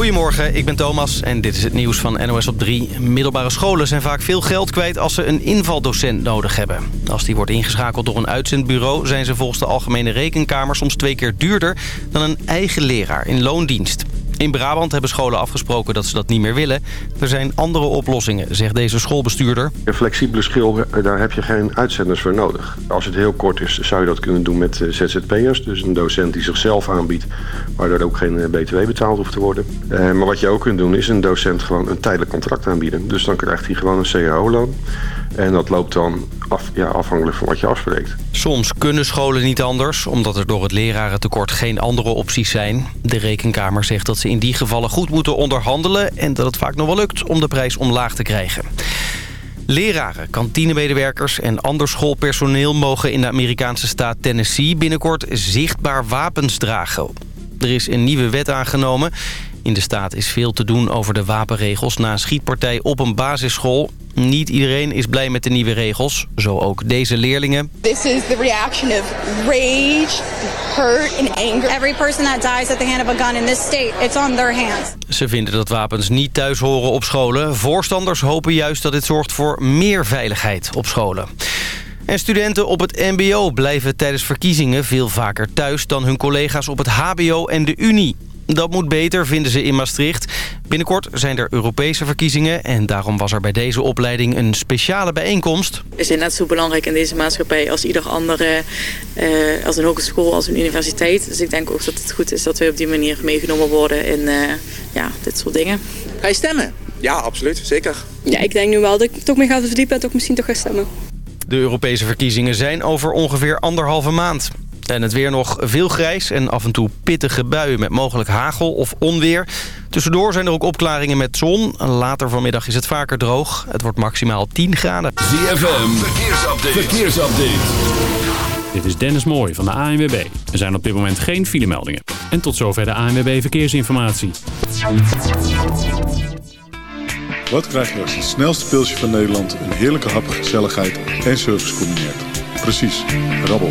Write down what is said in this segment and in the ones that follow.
Goedemorgen, ik ben Thomas en dit is het nieuws van NOS op 3. Middelbare scholen zijn vaak veel geld kwijt als ze een invaldocent nodig hebben. Als die wordt ingeschakeld door een uitzendbureau... zijn ze volgens de Algemene Rekenkamer soms twee keer duurder... dan een eigen leraar in loondienst. In Brabant hebben scholen afgesproken dat ze dat niet meer willen. Er zijn andere oplossingen, zegt deze schoolbestuurder. Een flexibele schil, daar heb je geen uitzenders voor nodig. Als het heel kort is, zou je dat kunnen doen met eh, ZZP'ers. Dus een docent die zichzelf aanbiedt, waar er ook geen eh, btw betaald hoeft te worden. Eh, maar wat je ook kunt doen, is een docent gewoon een tijdelijk contract aanbieden. Dus dan krijgt hij gewoon een cao-loon. En dat loopt dan af, ja, afhankelijk van wat je afspreekt. Soms kunnen scholen niet anders, omdat er door het lerarentekort geen andere opties zijn. De Rekenkamer zegt dat ze in die gevallen goed moeten onderhandelen... en dat het vaak nog wel lukt om de prijs omlaag te krijgen. Leraren, kantinemedewerkers en ander schoolpersoneel... mogen in de Amerikaanse staat Tennessee binnenkort zichtbaar wapens dragen. Er is een nieuwe wet aangenomen. In de staat is veel te doen over de wapenregels na een schietpartij op een basisschool. Niet iedereen is blij met de nieuwe regels, zo ook deze leerlingen. This is the reaction of rage, hurt and anger. Every person that dies at the hand of a gun in this state, it's on their hands. Ze vinden dat wapens niet thuis horen op scholen. Voorstanders hopen juist dat dit zorgt voor meer veiligheid op scholen. En studenten op het mbo blijven tijdens verkiezingen veel vaker thuis... dan hun collega's op het hbo en de unie. Dat moet beter, vinden ze in Maastricht. Binnenkort zijn er Europese verkiezingen... en daarom was er bij deze opleiding een speciale bijeenkomst. We zijn net zo belangrijk in deze maatschappij als ieder andere... Uh, als een hogeschool, als een universiteit. Dus ik denk ook dat het goed is dat we op die manier meegenomen worden... in uh, ja, dit soort dingen. Ga je stemmen? Ja, absoluut. Zeker. Ja, ik denk nu wel dat ik toch meer ga verdiepen... en toch misschien toch ga stemmen. De Europese verkiezingen zijn over ongeveer anderhalve maand. En het weer nog veel grijs en af en toe pittige buien met mogelijk hagel of onweer. Tussendoor zijn er ook opklaringen met zon. Later vanmiddag is het vaker droog. Het wordt maximaal 10 graden. ZFM, verkeersupdate. verkeersupdate. Dit is Dennis Mooij van de ANWB. Er zijn op dit moment geen filemeldingen. En tot zover de ANWB Verkeersinformatie. Wat krijg je als het snelste pilsje van Nederland... een heerlijke hap, gezelligheid en service combineert? Precies, rabbel.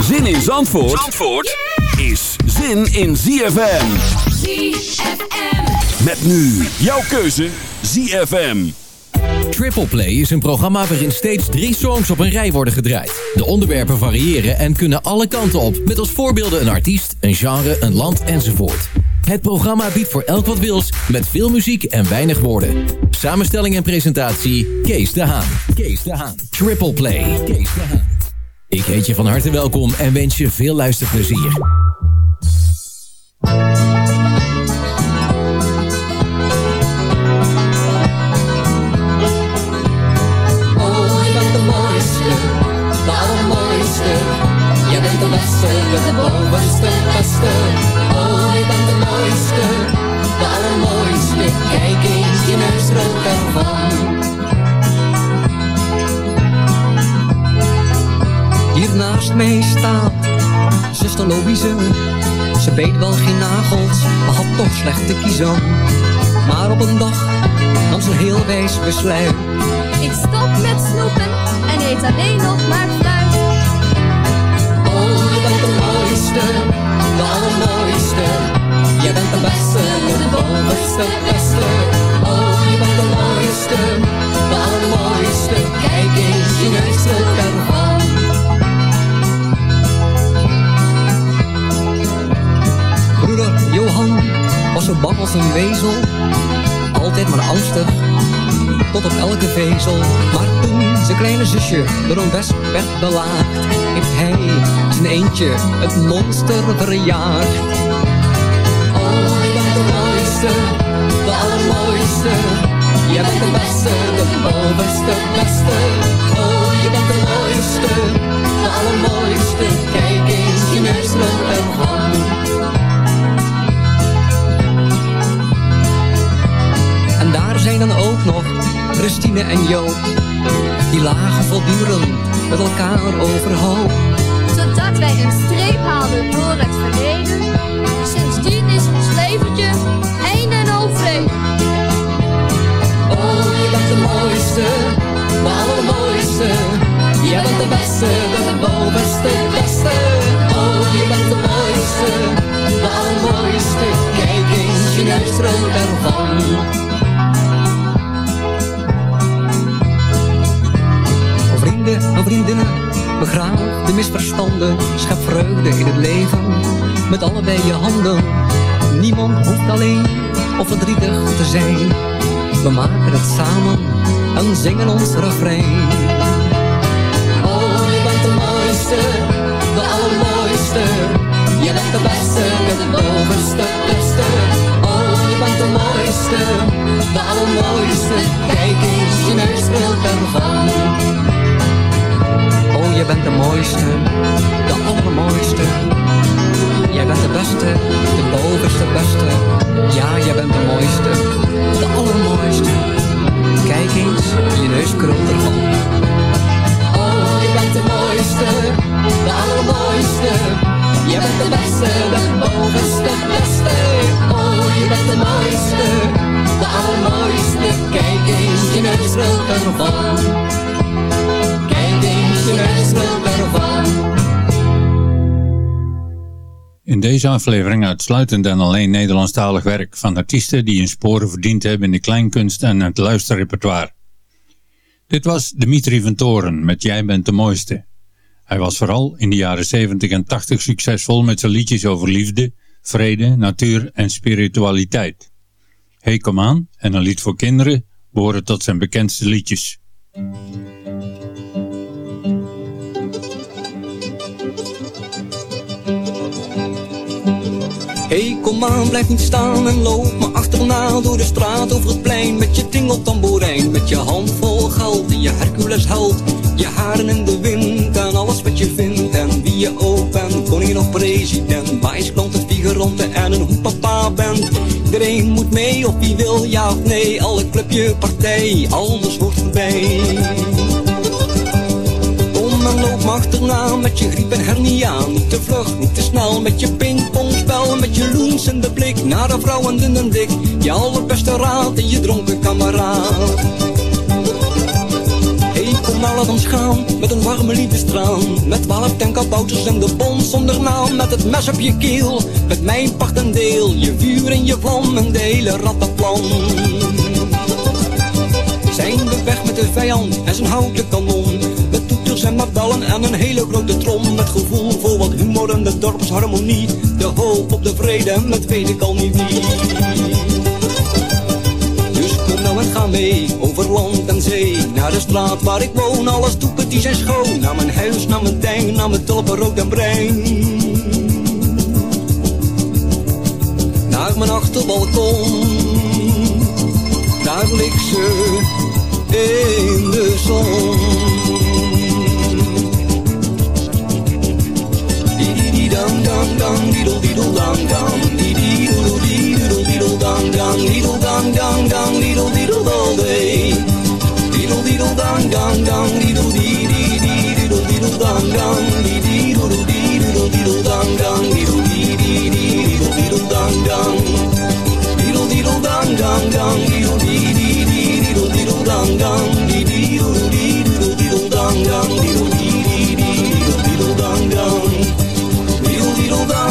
Zin in Zandvoort, Zandvoort is zin in ZFM. ZFM. Met nu jouw keuze ZFM. Triple Play is een programma waarin steeds drie songs op een rij worden gedraaid. De onderwerpen variëren en kunnen alle kanten op. Met als voorbeelden een artiest, een genre, een land enzovoort. Het programma biedt voor elk wat wils, met veel muziek en weinig woorden. Samenstelling en presentatie, Kees de Haan. Kees de Haan. Triple Play. Kees de Haan. Ik heet je van harte welkom en wens je veel luisterplezier. Oh, je bent de mooiste. Je bent de beste, de bovenste, staat zuster Louise. Ze beet wel geen nagels, maar had toch slecht te kiezen. Maar op een dag nam ze een heel wijs besluit. Ik stop met snoepen en eet alleen nog maar fruit. Oh, je bent de mooiste, de allermooiste. Je bent de beste, de bovenste, beste. Oh, je bent de mooiste, de allermooiste. Kijk eens, je neus was zo bang als een wezel. Altijd maar angstig, tot op elke vezel. Maar toen zijn kleine zusje door een wesp werd belaagd, heeft hij zijn eentje het monster verjaagd. Oh, je bent de mooiste, de allermooiste. Je bent de beste, de bovenste, beste. Oh, je bent de mooiste, de allermooiste. Kijk eens, je neus rook ervan. Tine en Joop. Die lagen voortdurend met elkaar overhoop. Zodat wij een streep haalden door het verleden. Sindsdien is ons leventje een en al vrede. Oh, je bent de mooiste, de allermooiste. Jij bent de beste, de bovenste, beste. Oh, je bent de mooiste, de allermooiste. Kijk eens, je neus stroomt ervan. Vrienden en vriendinnen, begraaf de misverstanden. Schep vreugde in het leven, met allebei je handen. Niemand hoeft alleen of verdrietig te zijn. We maken het samen en zingen ons refrein. Oh, je bent de mooiste, de allermooiste. Je bent de beste, de bovenste, beste. Oh, je bent de mooiste, de allermooiste. Kijk eens, je neus speelt ervan. Oh, je bent de mooiste, de allermooiste. Jij bent de beste, de bovenste beste. Ja, jij bent de mooiste, de allermooiste. Kijk eens, je neus krult ervan. Oh, je bent de mooiste, de allermooiste. Je bent de beste, de bovenste, beste. Oh, je bent de mooiste, de allermooiste. Kijk eens, je neus krult ervan. In deze aflevering uitsluitend en alleen Nederlandstalig werk van artiesten die hun sporen verdiend hebben in de kleinkunst en het luisterrepertoire. Dit was Dimitri van Toren met Jij bent de mooiste. Hij was vooral in de jaren 70 en 80 succesvol met zijn liedjes over liefde, vrede, natuur en spiritualiteit. Hey kom aan en een lied voor kinderen behoren tot zijn bekendste liedjes. Hey, kom aan, blijf niet staan en loop me achterna door de straat over het plein met je tingeltamboerijn, met je hand vol geld en je Hercules held, je haren in de wind en alles wat je vindt en wie je ook bent, koningin of president, wijsklanten, figuranten en een papa bent. Iedereen moet mee of wie wil ja of nee, alle clubje, partij, alles wordt voorbij. Me achterna met je griep en hernia. Niet te vlug, niet te snel met je pingpongspel. Met je loensende blik naar de vrouw en dunne dik. Je allerbeste raad en je dronken kameraad. Hey, kom maar laat ons met een warme liefdestraan. Met twaalf tenkabouters en de bons zonder naam. Met het mes op je keel, met mijn pacht en deel. Je vuur en je vlam en de hele rattenplan. Zijn we weg met de vijand en zijn houten kanon. Toeters en mabellen en een hele grote trom. Met gevoel voor wat humor en de dorpsharmonie. De hoop op de vrede met weet ik al niet wie. Dus kom nou en ga mee over land en zee. Naar de straat waar ik woon, alles doeketjes zijn schoon. Naar mijn huis, naar mijn tuin, naar mijn tulpen rood en bruin. Naar mijn achterbalkon, daar ligt ze in de zon. dum dum dum diddle diddle dum dum. Diddle diddle diddle diddle dum dum. Diddle dum dum dum diddle diddle all day diddle diddle dum dum dum diddle diddle diddle diddle dum dum. Diddle diddle diddle dum dum diddle diddle diddle dum dum. Diddle diddle dum dum dum diddle diddle diddle dum dum.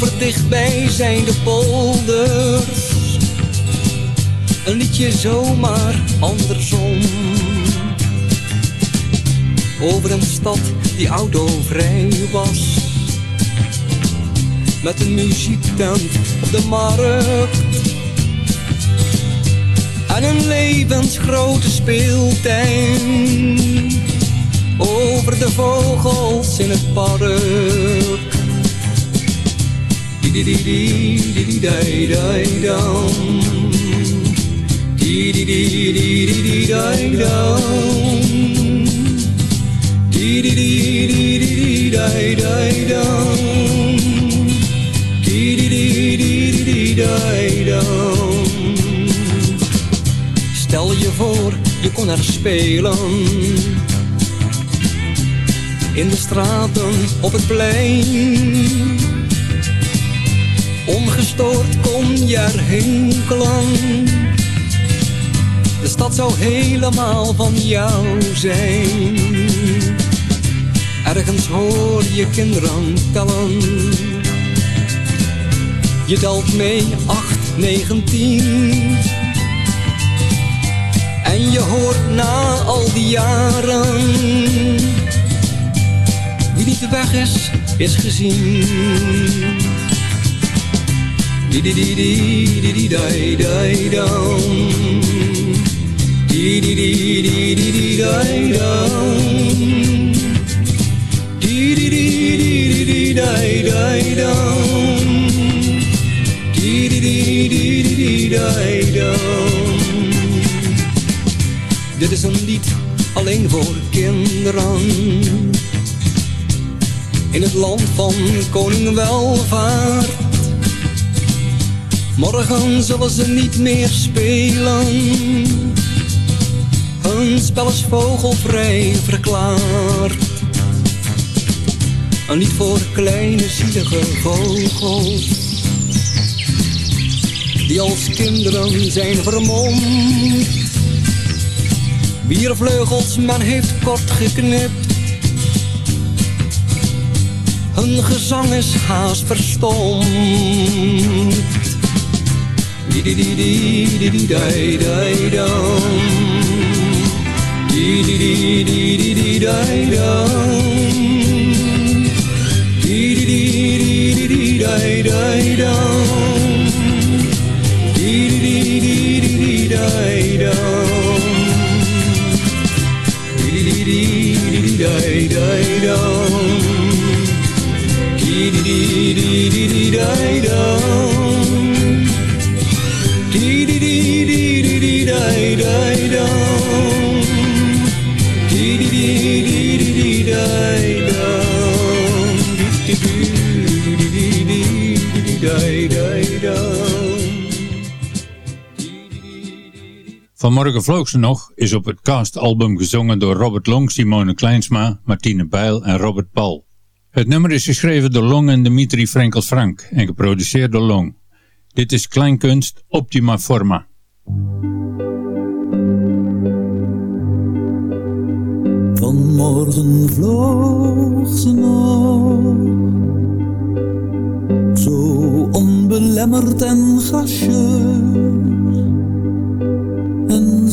Over dichtbij zijn de polders. Een liedje zomaar andersom. Over een stad die autovrij was. Met een muziektent op de markt. En een levensgrote speeltuin. Over de vogels in het park. Stel je voor, je kon er spelen. In de straten, op het plein. Ongestoord kon je er hinkelen. De stad zou helemaal van jou zijn. Ergens hoor je kinderen tellen. Je telt mee, 8, 19. En je hoort na al die jaren. Wie niet weg is, is gezien. Di di di di di di di dam. Di di di di di di di dam. Di di di di di di di di dam. Di di di di di di di. Dit is een lied alleen voor kinderen. In het land van koning welvaart. Morgen zullen ze niet meer spelen. Hun spel is vogelvrij verklaard. Een lied voor kleine zielige vogels. Die als kinderen zijn vermomd. Wier vleugels men heeft kort geknipt. Hun gezang is haast verstomd. dee dee dee dee dee dee dee dum dee dee dee dee dee dee dee dum dee dee dee dee dee dee dee dum Vanmorgen vloog ze nog is op het castalbum gezongen door Robert Long, Simone Kleinsma, Martine Bijl en Robert Paul. Het nummer is geschreven door Long en Dimitri Frenkels Frank en geproduceerd door Long. Dit is Kleinkunst Optima Forma. Vanmorgen vloog ze nog, zo onbelemmerd en en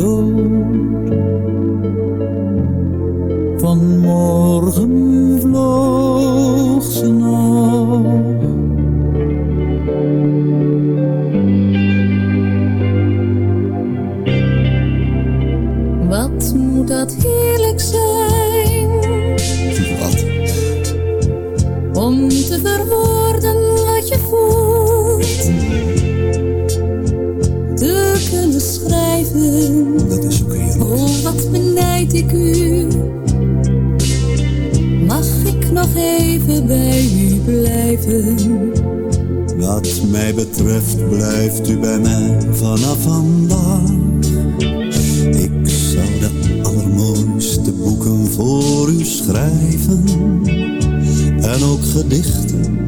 dood. Vanmorgen vloog ze nog. Wat moet dat heerlijk zijn? Wat? Om te verwoorden Wat mij betreft blijft u bij mij vanaf vandaag. Ik zou de allermooiste boeken voor u schrijven. En ook gedichten.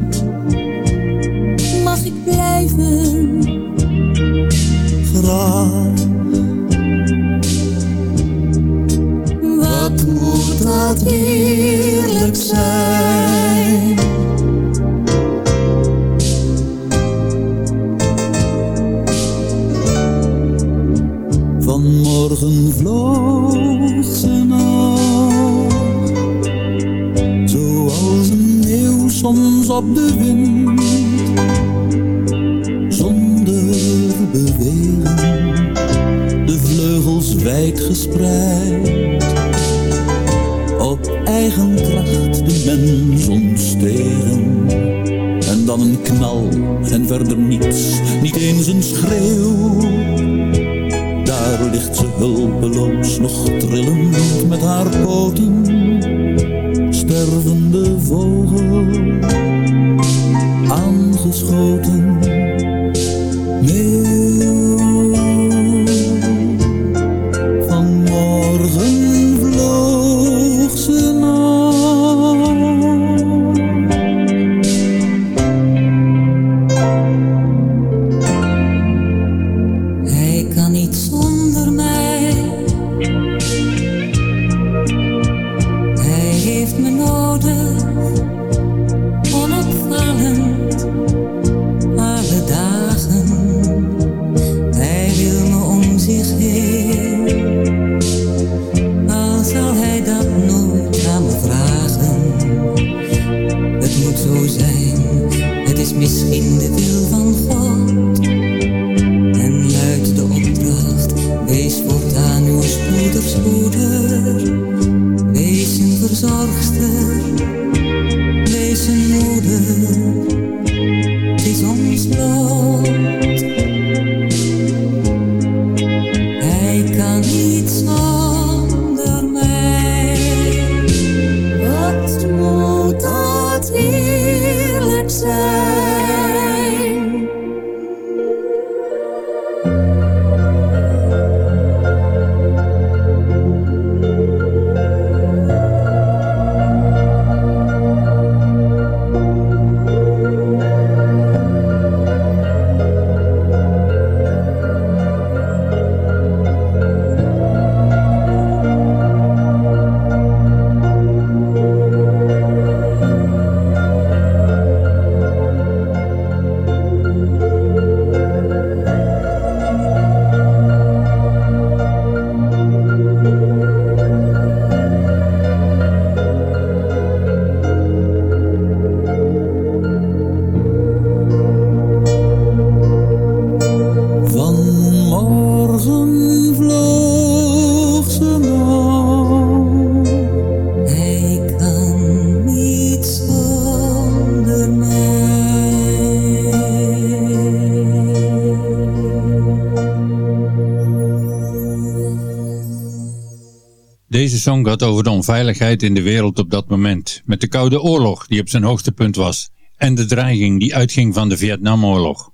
Song gaat over de onveiligheid in de wereld op dat moment, met de Koude Oorlog die op zijn hoogtepunt was en de dreiging die uitging van de Vietnamoorlog.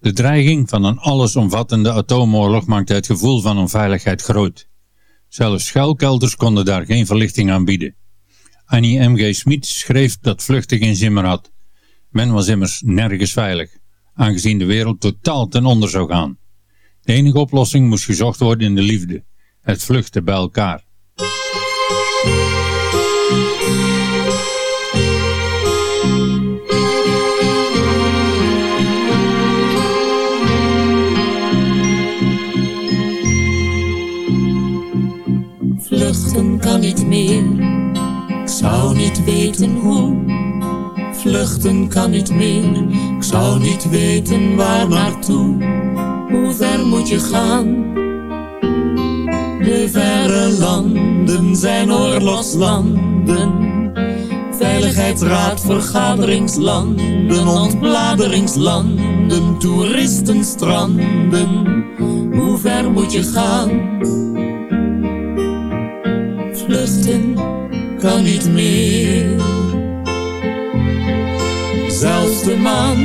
De dreiging van een allesomvattende atoomoorlog maakte het gevoel van onveiligheid groot. Zelfs schuilkelders konden daar geen verlichting aan bieden. Annie M.G. Smit schreef dat vluchten geen zimmer had. Men was immers nergens veilig, aangezien de wereld totaal ten onder zou gaan. De enige oplossing moest gezocht worden in de liefde, het vluchten bij elkaar. Vluchten kan niet meer, ik zou niet weten hoe. Vluchten kan niet meer, ik zou niet weten waar naartoe. Hoe ver moet je gaan? De verre landen zijn oorlogslanden. Veilig veiligheidsraad, vergaderingslanden, ontbladeringslanden, toeristenstranden. Hoe ver moet je gaan? Vluchten kan niet meer. Zelfs de maan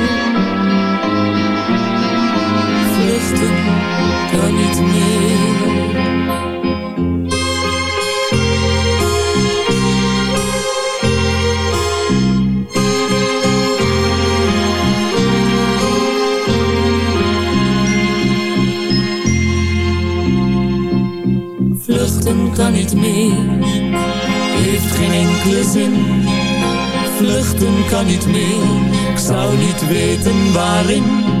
Niet meer. Vluchten kan niet meer, heeft geen enkele zin. Vluchten kan niet meer, ik zou niet weten waarin.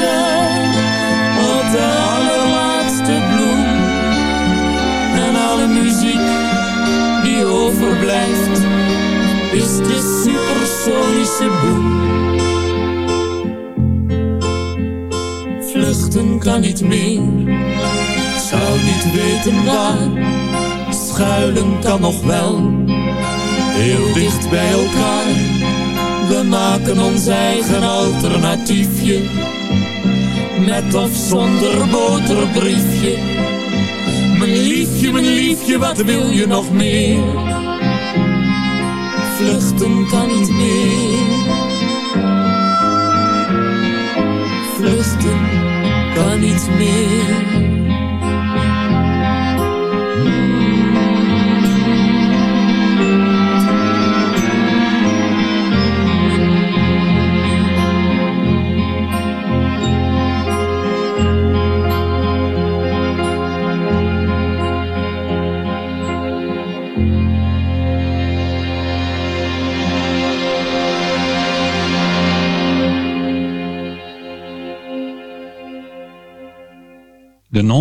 die overblijft is de supersonische boem. Vluchten kan niet meer, zou niet weten waar. Schuilen kan nog wel, heel dicht bij elkaar. We maken ons eigen alternatiefje. Met of zonder boterbriefje. Liefje, mijn liefje, wat wil je nog meer? Vluchten kan niet meer. Vluchten kan niet meer.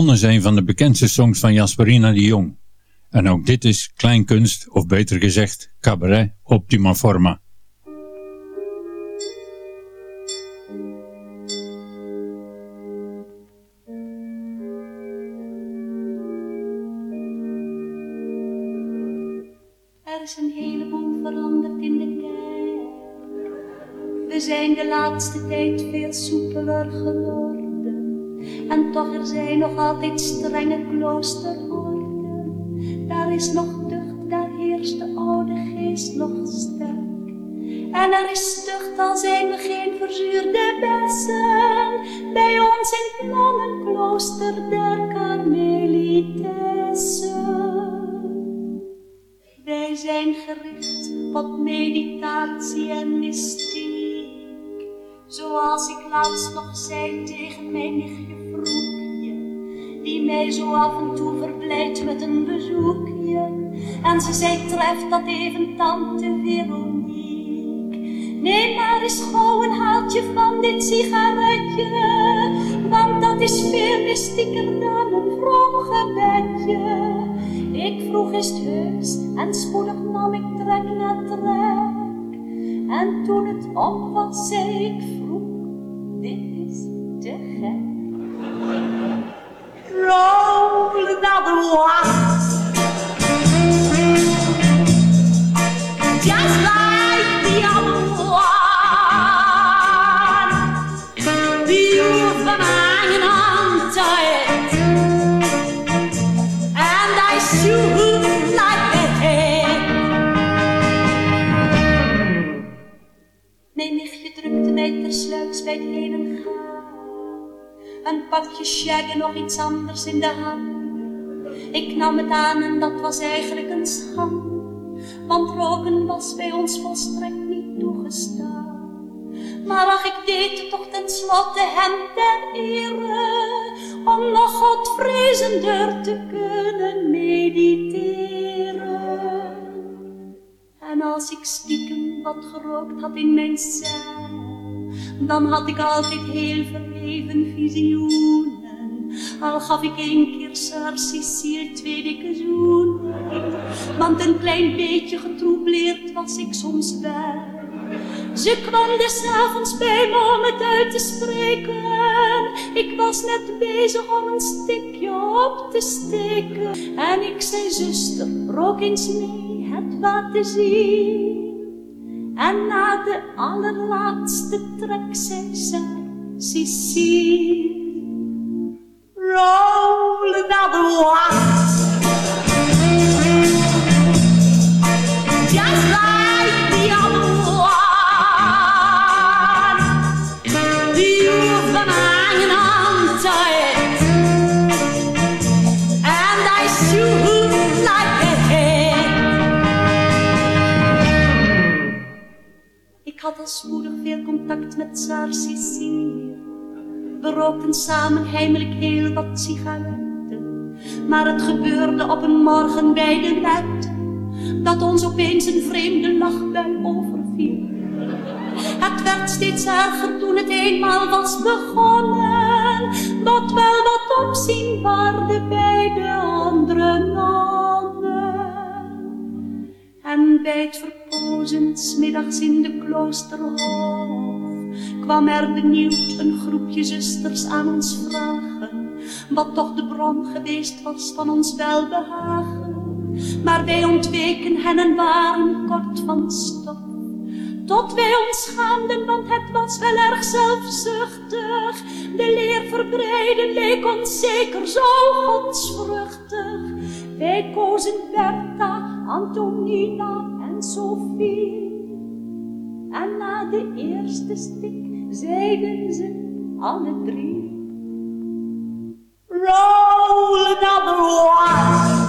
Non is van de bekendste songs van Jasperina de Jong. En ook dit is kleinkunst, of beter gezegd, cabaret optima forma. Er is een heleboel veranderd in de kerk. We zijn de laatste tijd veel soepeler geworden. En toch er zijn nog altijd strenge kloosterorden. Daar is nog tucht, daar heerst de oude geest nog sterk. En er is tucht, al zijn we geen verzuurde bessen. Bij ons in het nonnenklooster der Karmelitessen. Wij zijn gericht op meditatie en mystiek. Zoals ik laatst nog zei tegen mijn nichtje Vroekje, die mij zo af en toe verblijdt met een bezoekje. En ze zei, treft dat even tante Veronique. Neem maar eens gauw een haaltje van dit sigaretje, want dat is veel mystieker dan een gebedje. Ik vroeg het heus en spoedig nam ik trek na trek. En toen het op was, zei ik Mijn nichtje mij tersluiks bij het heen gaan. Een pakje shag en nog iets anders in de hand. Ik nam het aan en dat was eigenlijk een schande. Want roken was bij ons volstrekt niet toegestaan. Maar ach, ik deed het toch tenslotte hem ter ere. Om nog godvrezender te kunnen mediteren. En als ik stiekem wat gerookt had in mijn cel, dan had ik altijd heel verheven visioenen. Al gaf ik één keer Cecile twee dikke zoenen. Want een klein beetje getroubleerd was ik soms wel. Ze kwam des avonds bij me om het uit te spreken. Ik was net bezig om een stikje op te steken. En ik zei, zuster, rook eens mee het wat te zien. En na de allerlaatste trek zei zij, Cecile, roll another one. Ik had al spoedig veel contact met Saar. We rookten samen heimelijk heel wat sigaretten. Maar het gebeurde op een morgen bij de net. Dat ons opeens een vreemde lachbui overviel. Het werd steeds erger toen het eenmaal was begonnen. Wat wel wat opzien waarde bij de andere nonnen. En bij het verpozen 's middags in de kloosterhof kwam er benieuwd een groepje zusters aan ons vragen. Wat toch de bron geweest was van ons welbehagen. Maar wij ontweken hen en waren kort van stof. Tot wij ons schaamden, want het was wel erg zelfzuchtig. De leer verbreiden leek ons zeker zo godsvruchtig. Wij kozen Bertha, Antonina en Sophie. En na de eerste stik zeiden ze alle drie. Roll another one.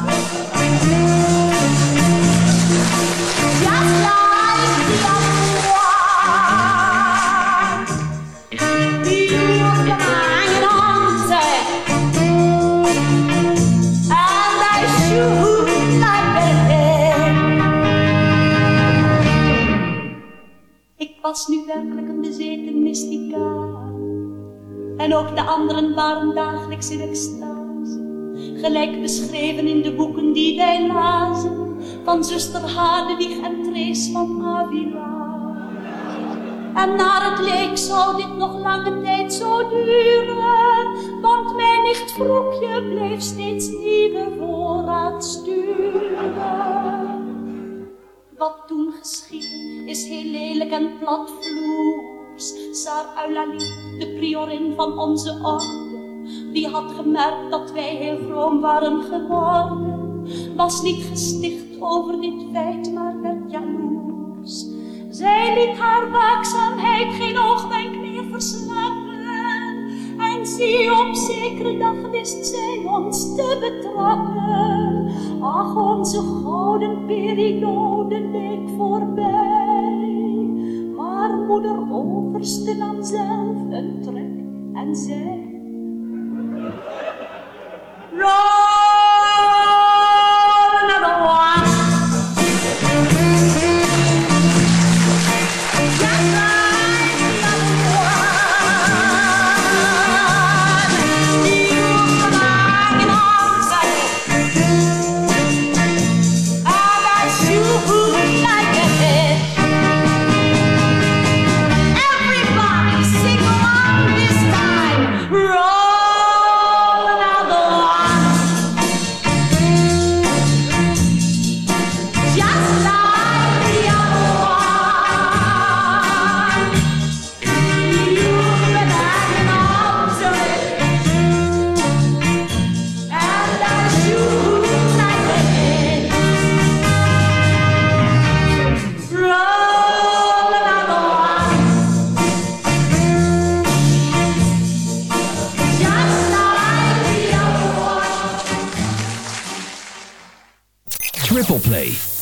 Was nu werkelijk een bezeten mysticaal. En ook de anderen waren dagelijks in extase. Gelijk beschreven in de boeken die wij lazen. Van zuster Hadewig en Trees van Avila. En naar het leek zou dit nog lange tijd zo duren. Want mijn nicht Vroekje bleef steeds nieuwe voorraad sturen. Wat toen geschied is heel lelijk en platvloers. Saar Eulalie, de priorin van onze orde, die had gemerkt dat wij heel vroom waren geworden, was niet gesticht over dit feit, maar werd jaloers. Zij liet haar waakzaamheid geen oogwenk. Zie, op zekere dag wist zij ons te betrappen. Ach, onze gouden periode leek voorbij. Maar moeder overste nam zelf een trek en zei...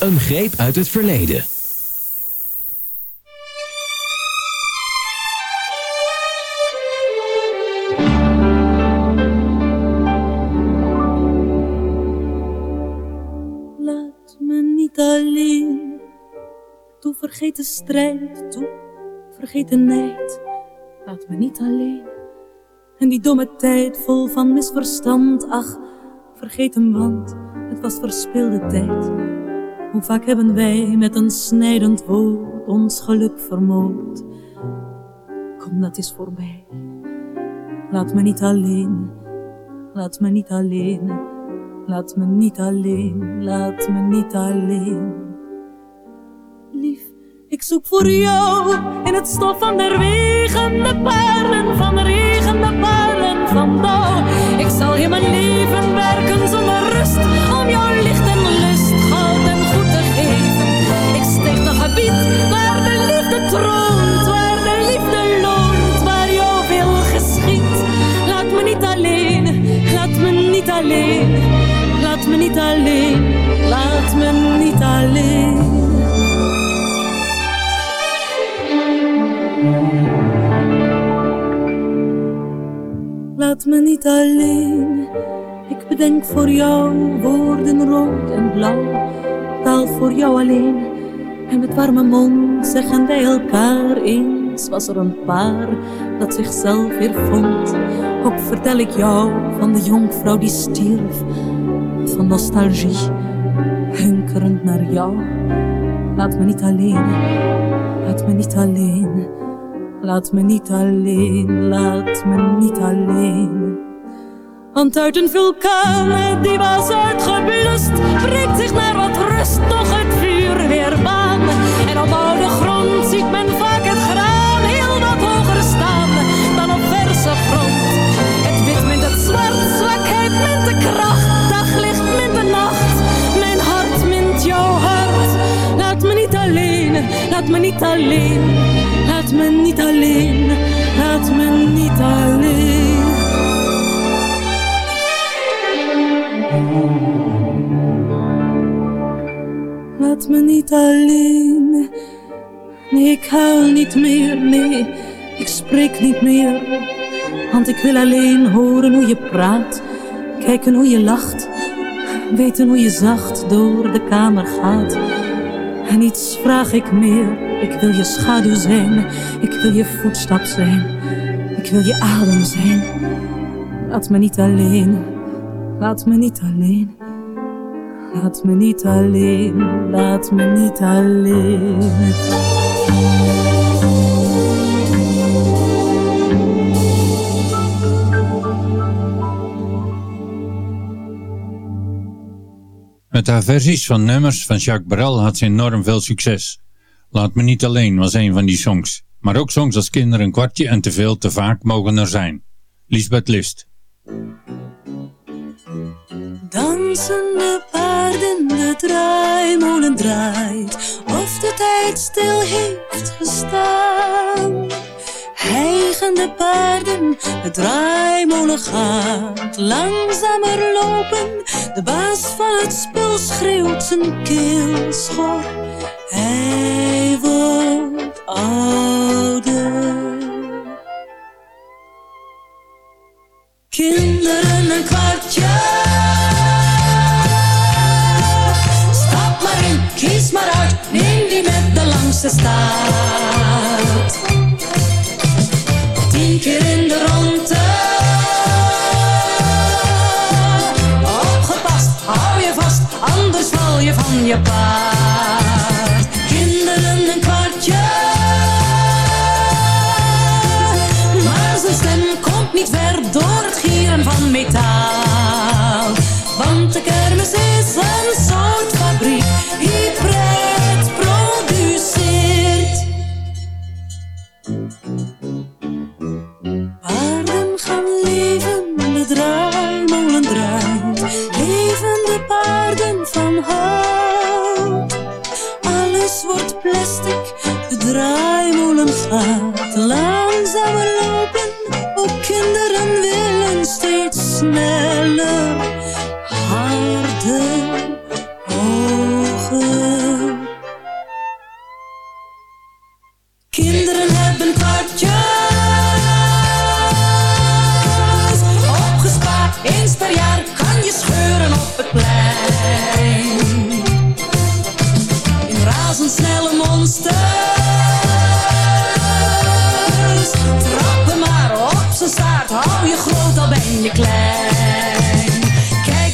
Een greep uit het verleden. Laat me niet alleen. Toe vergeet de strijd, toe vergeet de nijd. Laat me niet alleen. En die domme tijd vol van misverstand, ach, vergeet hem, want het was verspilde tijd. Hoe vaak hebben wij met een snijdend woord ons geluk vermoord. Kom, dat is voorbij. Laat me niet alleen, laat me niet alleen. Laat me niet alleen, laat me niet alleen. Lief, ik zoek voor jou in het stof van de regen, de parelen van de regen, de parelen van dauw. Ik zal je mijn leven werken zonder rust, om jouw licht troont, waar de liefde loont, waar jou veel geschiet. Laat me niet alleen, laat me niet alleen. Laat me niet alleen, laat me niet alleen. Laat me niet alleen, ik bedenk voor jou woorden rood en blauw. Taal voor jou alleen, en met warme mond zeggen wij elkaar eens. Was er een paar dat zichzelf weer vond. Ook vertel ik jou van de jonkvrouw die stierf van nostalgie, hunkerend naar jou. Laat me niet alleen, laat me niet alleen, laat me niet alleen, laat me niet alleen. Want uit een vulkaan die was uitgeblust, breekt zich naar wat rust toch het vuur En op oude grond ziet men vaak het graan heel wat hoger staan dan op verse grond. Het wit met het zwart, zwakheid met de kracht, daglicht met de nacht. Mijn hart mint jouw hart. Laat me niet alleen, laat me niet alleen, laat me niet alleen, laat me niet alleen. Laat me niet alleen. Nee, ik huil niet meer, nee, ik spreek niet meer. Want ik wil alleen horen hoe je praat, kijken hoe je lacht, weten hoe je zacht door de kamer gaat. En iets vraag ik meer, ik wil je schaduw zijn, ik wil je voetstap zijn, ik wil je adem zijn. Laat me niet alleen, laat me niet alleen. Laat me niet alleen, laat me niet alleen. Met haar versies van nummers van Jacques Brel had ze enorm veel succes. Laat me niet alleen was een van die songs. Maar ook songs als Kinderen een kwartje en te veel te vaak mogen er zijn. Lisbeth List. Dansende paarden, de draaimolen draait, of de tijd stil heeft gestaan. Hijgende paarden, de draaimolen gaat langzamer lopen. De baas van het spel schreeuwt zijn keel schor. Hij wordt ouder. Een kwartje. Stap maar in, kies maar uit, neem die met de langste staart. Tien keer in de ronde. Opgepast, hou je vast, anders val je van je paard. Plastic, de draaimolen gaat langzamer lopen. Ook kinderen willen steeds sneller,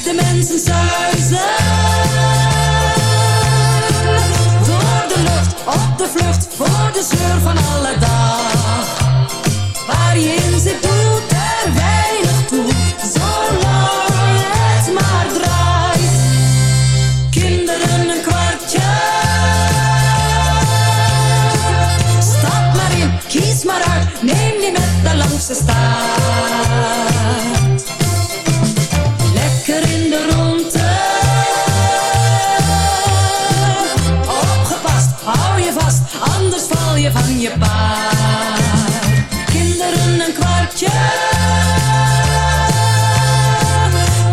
de mensen zuizen. Door de lucht, op de vlucht, voor de zeur van alle dag. Waar je in zit doet er weinig toe, zolang het maar draait. Kinderen een kwartje. Stap maar in, kies maar uit, neem die met de langste staart. Kwartje.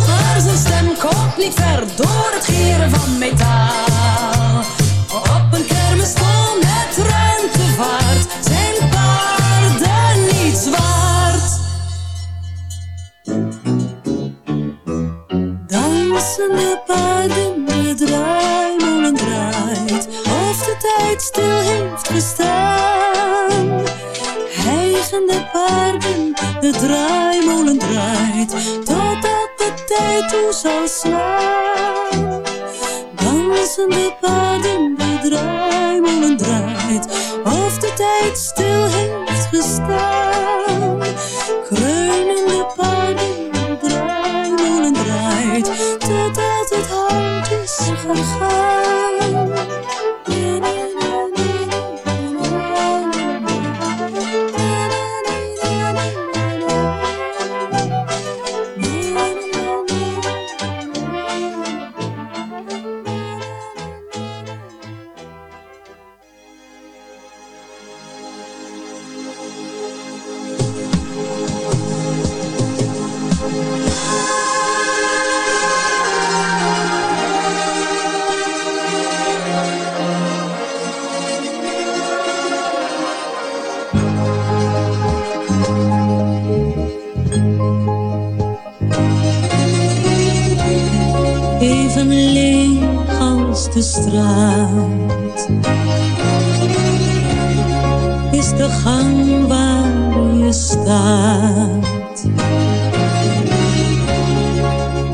Maar zijn stem komt niet ver door het gieren van metaal. Draaimolen draait, totdat de tijd toe zal slaan. Dansende paarden, de draaimolen draait, of de tijd stil heeft gestaan. Kreunende paarden, de draaimolen draait, totdat het hart is gegaan.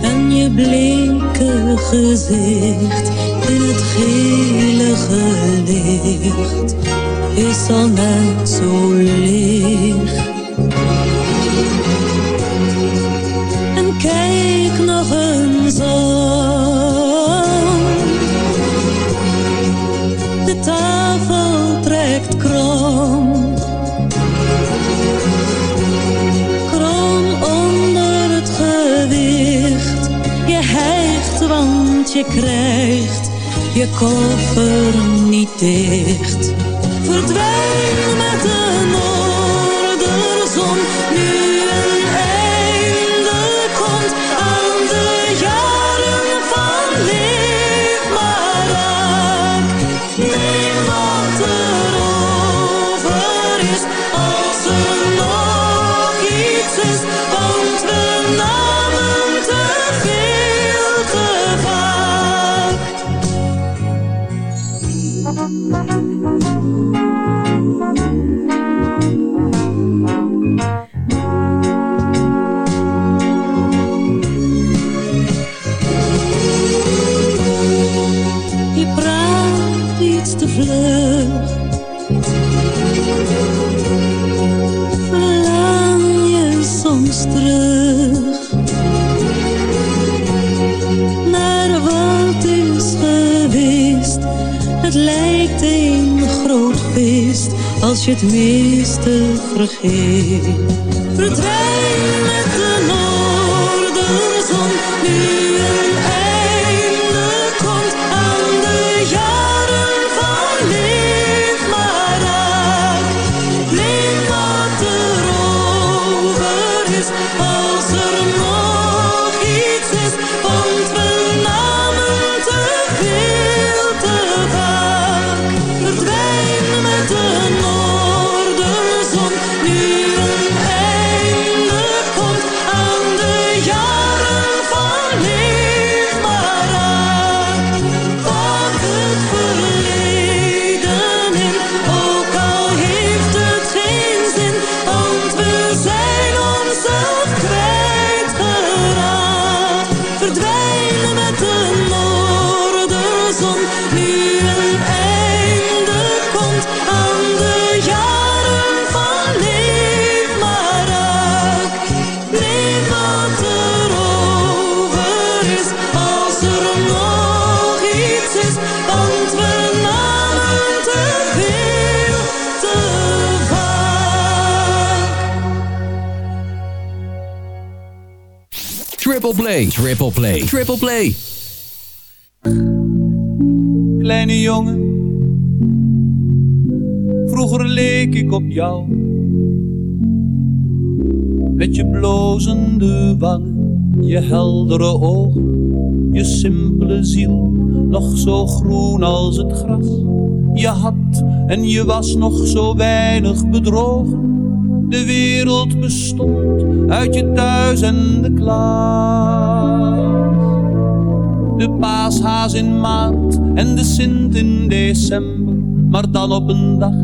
En je bleke gezicht in het gelige licht is al net je het meeste vergeet. Triple Play, Triple Play. Kleine jongen, vroeger leek ik op jou. Met je blozende wangen, je heldere ogen, je simpele ziel, nog zo groen als het gras. Je had en je was nog zo weinig bedrogen. De wereld bestond uit je thuis en de klas. De paashaas in maart en de Sint in december. Maar dan op een dag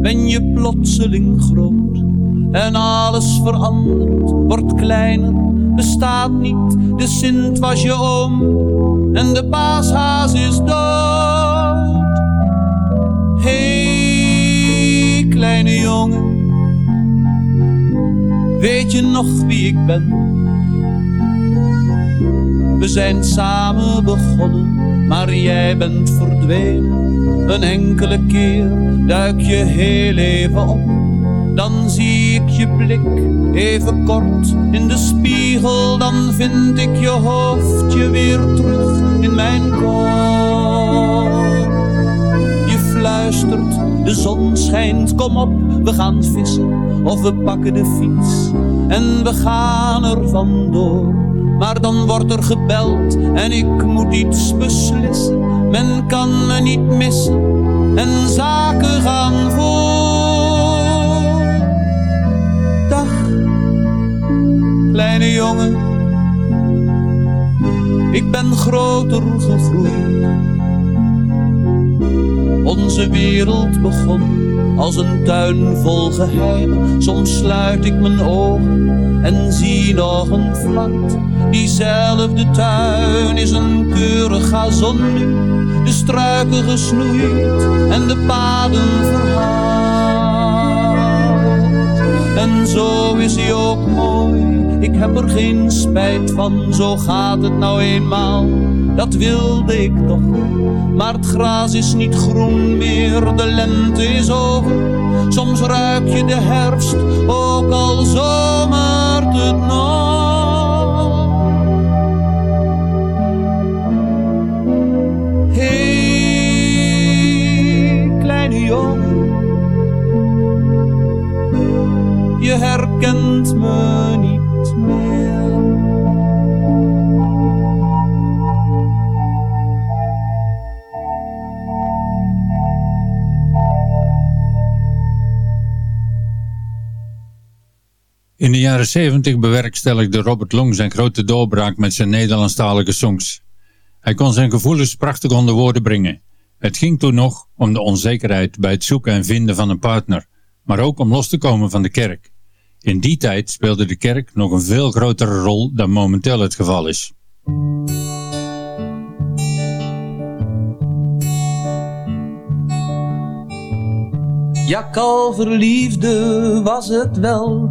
ben je plotseling groot. En alles verandert, wordt kleiner, bestaat niet. De Sint was je oom en de paashaas is dood. Hey, kleine jongen, weet je nog wie ik ben? We zijn samen begonnen, maar jij bent verdwenen. Een enkele keer duik je heel even op. Dan zie ik je blik even kort in de spiegel. Dan vind ik je hoofdje weer terug in mijn kop. Je fluistert, de zon schijnt, kom op, we gaan vissen. Of we pakken de fiets en we gaan er vandoor. Maar dan wordt er gebeld en ik moet iets beslissen. Men kan me niet missen en zaken gaan voor. Dag, kleine jongen, ik ben groter gegroeid. Onze wereld begon als een tuin vol geheimen. Soms sluit ik mijn ogen en zie nog een vlakt. Diezelfde tuin is een keurig gazon nu. De struiken gesnoeid en de paden verhaald. En zo is hij ook mooi, ik heb er geen spijt van. Zo gaat het nou eenmaal, dat wilde ik toch. Maar het gras is niet groen meer, de lente is over. Soms ruik je de herfst, ook al zomert het nog. Hey, kleine jongen, je herkent me niet In de jaren 70 bewerkstelligde Robert Long zijn grote doorbraak met zijn Nederlandstalige songs. Hij kon zijn gevoelens prachtig onder woorden brengen. Het ging toen nog om de onzekerheid bij het zoeken en vinden van een partner, maar ook om los te komen van de kerk. In die tijd speelde de kerk nog een veel grotere rol dan momenteel het geval is. Ja, kalverliefde was het wel,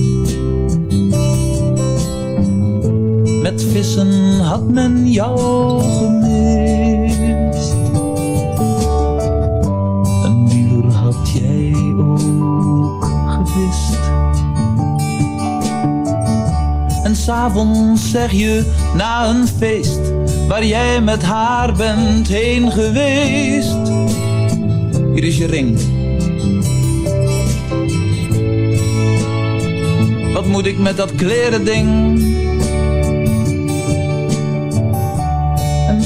Met vissen had men jou gemist. Een uur had jij ook gevist. En s'avonds zeg je na een feest waar jij met haar bent heen geweest. Hier is je ring. Wat moet ik met dat klerending?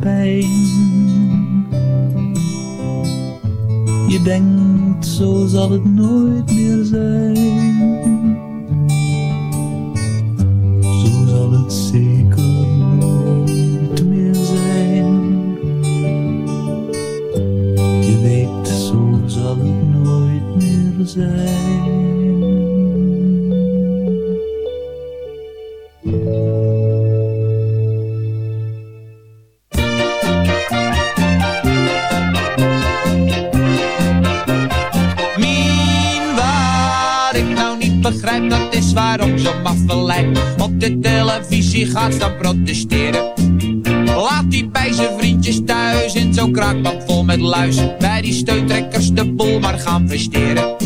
Pijn. Je denkt, zo zal het nooit meer zijn. Zo zal het zeker nooit meer zijn. Je weet, zo zal het nooit meer zijn. Staan protesteren. Laat die bij zijn vriendjes thuis in zo'n kraakband vol met luis. Bij die steuntrekkers de boel maar gaan versteren.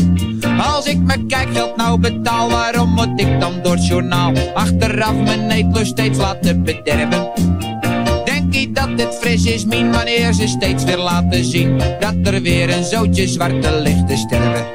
Als ik mijn kijkgeld nou betaal, waarom moet ik dan door het journaal achteraf mijn eetlust steeds laten bederven? Denk je dat het fris is, Mien, wanneer ze steeds weer laten zien dat er weer een zootje zwarte lichten sterven?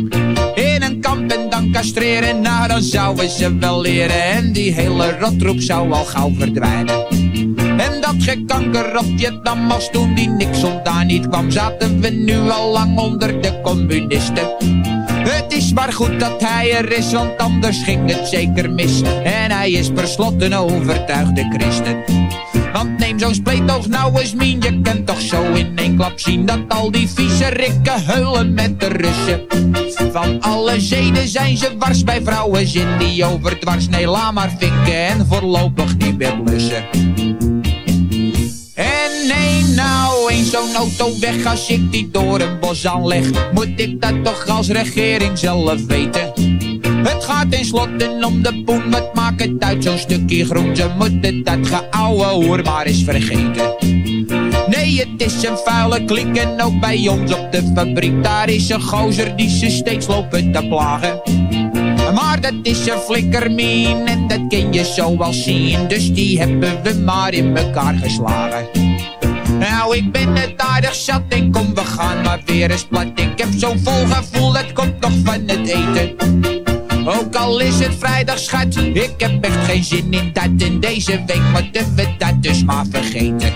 Castreren, nou dan zouden ze wel leren. En die hele rotroep zou al gauw verdwijnen. En dat gekanker op toen die Nixon daar niet kwam Zaten we nu al lang onder de communisten. Het is maar goed dat hij er is, want anders ging het zeker mis. En hij is per slot een overtuigde christen want neem zo'n spleetoog nou eens mien Je kunt toch zo in één klap zien Dat al die vieze rikken heulen met de Russen Van alle zeden zijn ze wars bij vrouwen zin Die overdwars, nee laat maar vinken En voorlopig niet meer blussen en neem nou eens zo'n auto weg als ik die door een bos aanleg. Moet ik dat toch als regering zelf weten? Het gaat tenslotte om de poen, wat maakt het uit zo'n stukje groen? Ze moeten dat geouwe hoer maar eens vergeten. Nee, het is een vuile klik en ook bij ons op de fabriek. Daar is een gozer die ze steeds lopen te plagen. Maar dat is een flikkermien en dat kun je zo wel zien. Dus die hebben we maar in elkaar geslagen. Nou, ik ben het aardig zat en kom, we gaan maar weer eens plat. Ik heb zo'n vol gevoel, het komt toch van het eten. Ook al is het vrijdag, schat, ik heb echt geen zin in dat. En deze week moeten we dat dus maar vergeten.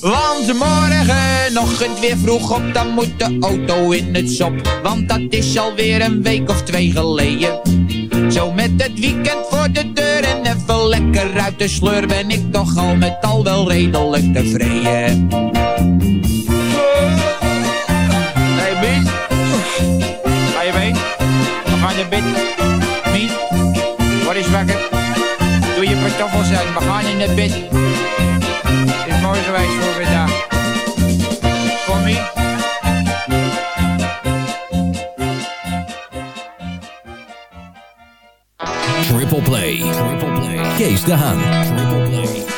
Want morgenochtend weer vroeg op, dan moet de auto in het sop. Want dat is alweer een week of twee geleden. Zo met het weekend voor de deur en even lekker uit de sleur ben ik toch al met al wel redelijk tevreden. bed? Wie? wat is wakker? Doe je pantoffels uit, we gaan in het bed. Is mooi geweest voor vandaag. me. Triple play. Triple play. Kees de Haan. Triple play.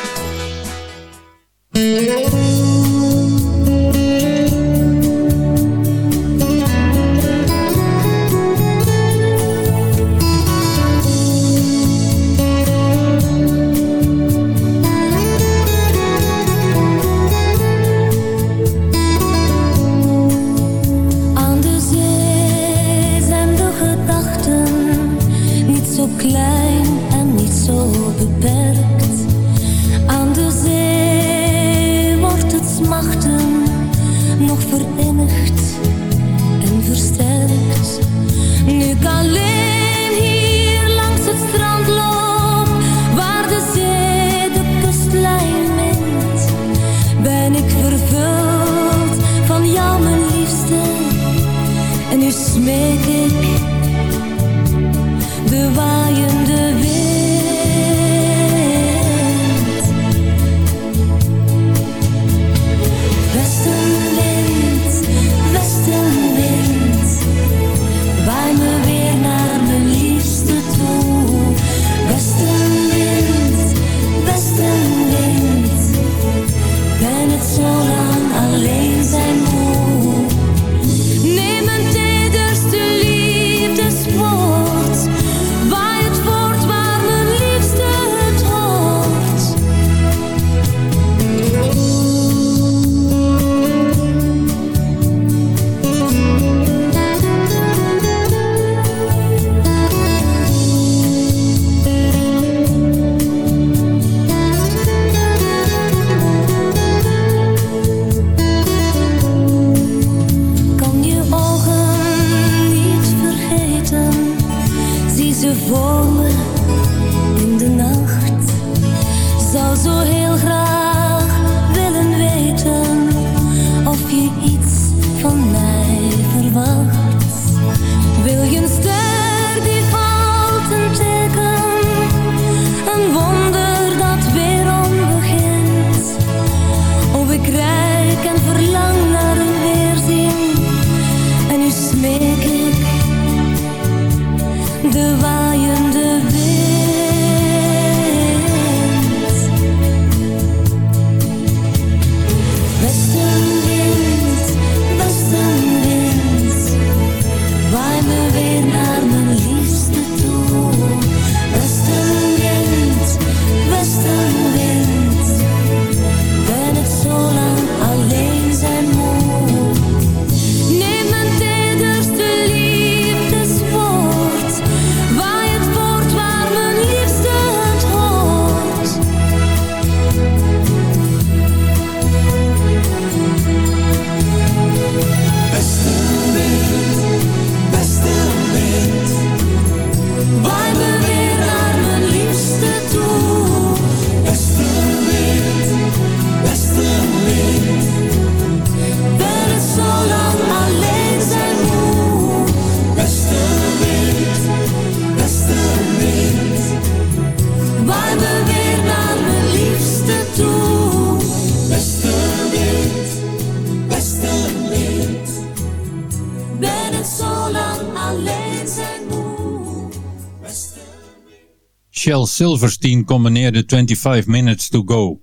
Silverstein combineerde 25 Minutes to Go.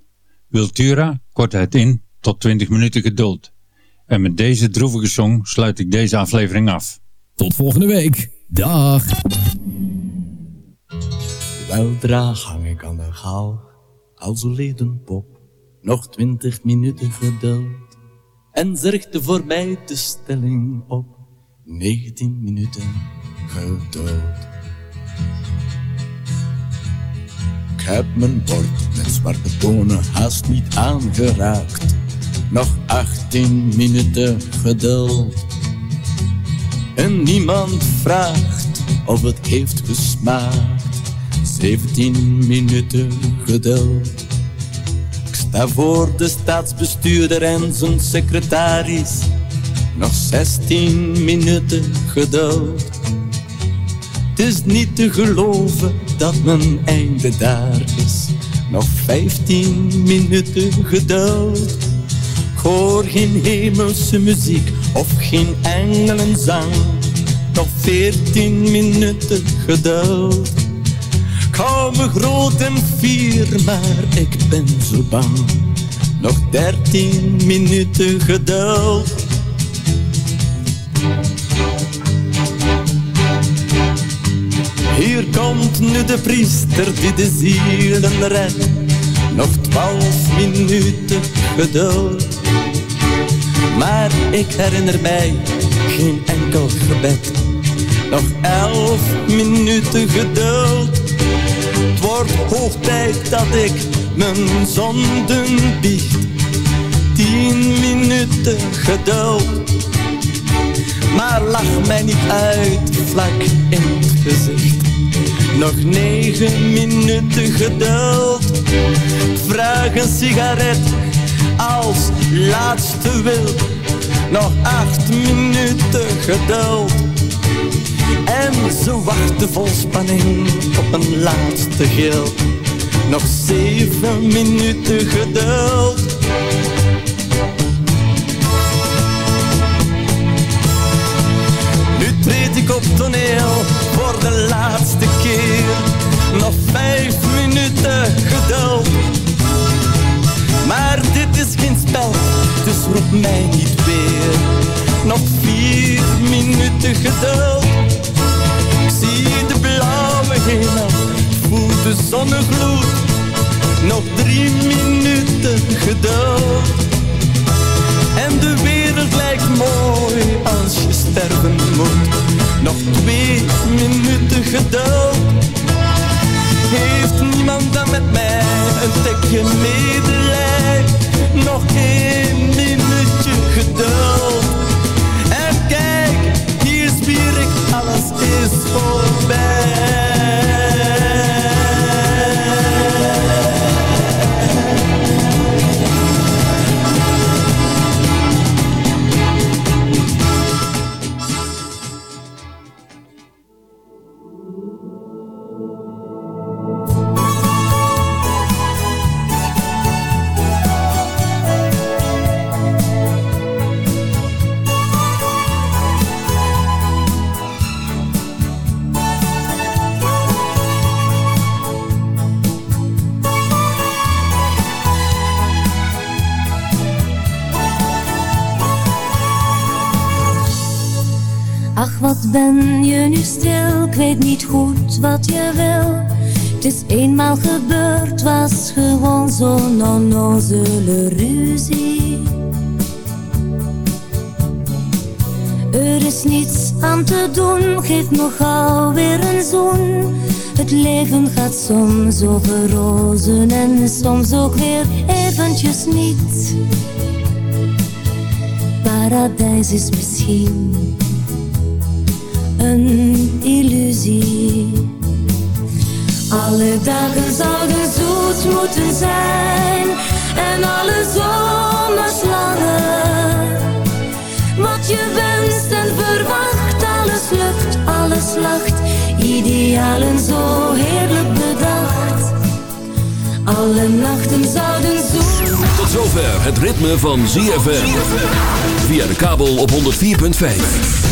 Wiltura kortte het in tot 20 minuten geduld. En met deze droevige song sluit ik deze aflevering af. Tot volgende week. Dag. Weldra hang ik aan de gaal, als een leden pop. Nog twintig minuten geduld. En zergde voor mij de stelling op. 19 minuten geduld. Ik heb mijn bord met zwarte tonen haast niet aangeraakt. Nog 18 minuten geduld. En niemand vraagt of het heeft gesmaakt. 17 minuten geduld. Ik sta voor de staatsbestuurder en zijn secretaris. Nog 16 minuten geduld. Is niet te geloven dat mijn einde daar is. Nog 15 minuten geduld. Ik hoor geen hemelse muziek of geen engelenzang. Nog 14 minuten geduld. Komen groot en fier, maar ik ben zo bang. Nog dertien minuten geduld. Hier komt nu de priester die de zielen redt. Nog twaalf minuten geduld. Maar ik herinner mij geen enkel gebed. Nog elf minuten geduld. Het wordt hoog tijd dat ik mijn zonden biecht. Tien minuten geduld. Maar lach mij niet uit, vlak in het gezicht. Nog negen minuten geduld. Vraag een sigaret als laatste wil. Nog acht minuten geduld. En ze wachten vol spanning op een laatste gil. Nog zeven minuten geduld. Nu treed ik op toneel is geen spel, dus roep mij niet weer. Nog vier minuten geduld. Ik zie de blauwe hemel, voel de zonnegloed. Nog drie minuten geduld. En de wereld lijkt mooi als je sterven moet. Nog twee minuten geduld. Heeft niemand dan met mij een tikje medelij? Nog één minuutje geduld. En kijk, hier zwier ik, alles is voorbij. Wat je wil. Het is eenmaal gebeurd, was gewoon zo'n onnozele ruzie. Er is niets aan te doen, geef me gauw weer een zoen. Het leven gaat soms over rozen en soms ook weer eventjes niet. Paradijs is misschien een illusie. Alle dagen zouden zoet moeten zijn en alle zomers langer. Wat je wenst en verwacht, alles lukt, alles lacht. Idealen zo heerlijk bedacht. Alle nachten zouden zoet. Tot zover het ritme van ZFM. Via de kabel op 104.5.